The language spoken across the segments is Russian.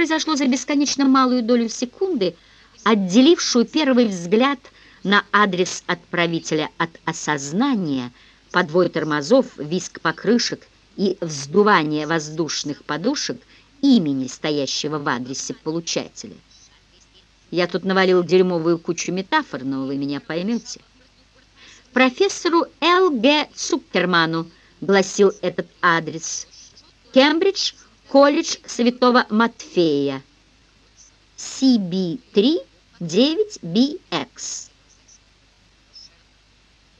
произошло за бесконечно малую долю секунды, отделившую первый взгляд на адрес отправителя от осознания, подвой тормозов, виск покрышек и вздувание воздушных подушек имени, стоящего в адресе получателя. Я тут навалил дерьмовую кучу метафор, но вы меня поймете. Профессору Л. Г. Цукерману гласил этот адрес. Кембридж, колледж Святого Матфея. CB3 9BX.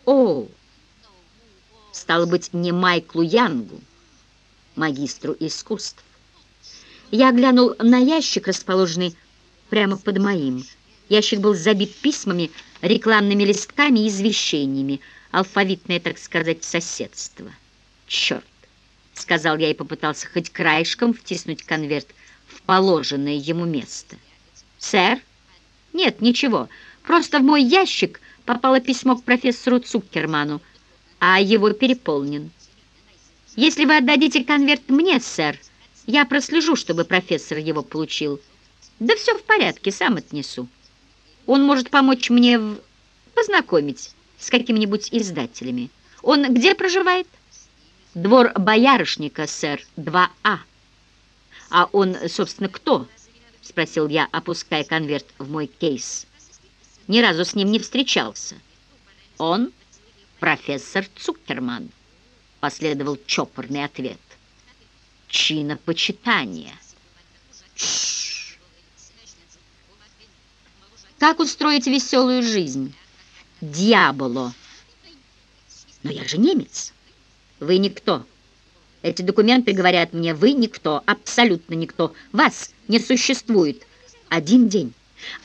О, стало быть, не Майклу Янгу, магистру искусств. Я глянул на ящик, расположенный прямо под моим. Ящик был забит письмами, рекламными листками и извещениями. Алфавитное, так сказать, соседство. Черт, сказал я и попытался хоть краешком втиснуть конверт в положенное ему место. Сэр? Нет, ничего. Просто в мой ящик попало письмо к профессору Цуккерману, а его переполнен. Если вы отдадите конверт мне, сэр, я прослежу, чтобы профессор его получил. Да все в порядке, сам отнесу. Он может помочь мне в... познакомить с какими-нибудь издателями. Он где проживает? Двор боярышника, сэр, 2А. А он, собственно, кто? Спросил я, опуская конверт в мой кейс. Ни разу с ним не встречался. Он профессор Цукерман, последовал чопорный ответ. Чинопочитание. Тш как устроить веселую жизнь? Дьяволо! Но я же немец. Вы никто. Эти документы говорят мне, вы никто, абсолютно никто. Вас не существует. Один день.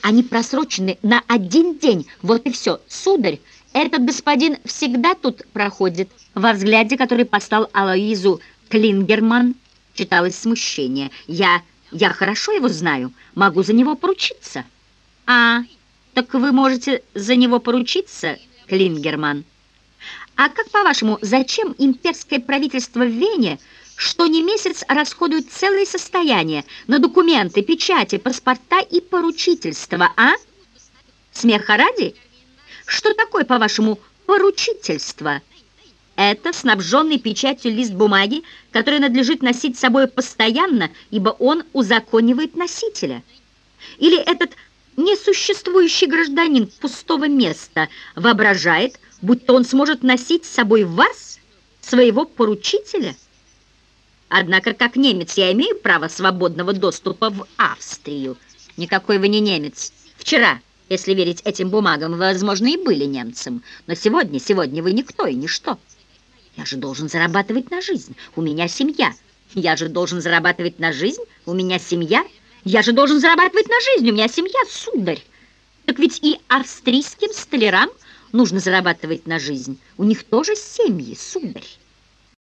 Они просрочены на один день. Вот и все. Сударь, этот господин всегда тут проходит. Во взгляде, который послал Алоизу Клингерман, читалось смущение. Я, я хорошо его знаю, могу за него поручиться. А, так вы можете за него поручиться, Клингерман? А как, по-вашему, зачем имперское правительство в Вене что не месяц расходует целое состояние на документы, печати, паспорта и поручительство, а? Смеха ради? Что такое, по-вашему, поручительство? Это снабженный печатью лист бумаги, который надлежит носить с собой постоянно, ибо он узаконивает носителя. Или этот несуществующий гражданин пустого места воображает, будто он сможет носить с собой вас, своего поручителя? Однако, как немец, я имею право свободного доступа в Австрию. Никакой вы не немец. Вчера, если верить этим бумагам, вы, возможно, и были немцем. Но сегодня, сегодня вы никто и ничто. Я же должен зарабатывать на жизнь. У меня семья. Я же должен зарабатывать на жизнь. У меня семья. Я же должен зарабатывать на жизнь, у меня семья, сударь. Так ведь и австрийским столярам нужно зарабатывать на жизнь. У них тоже семьи, сударь.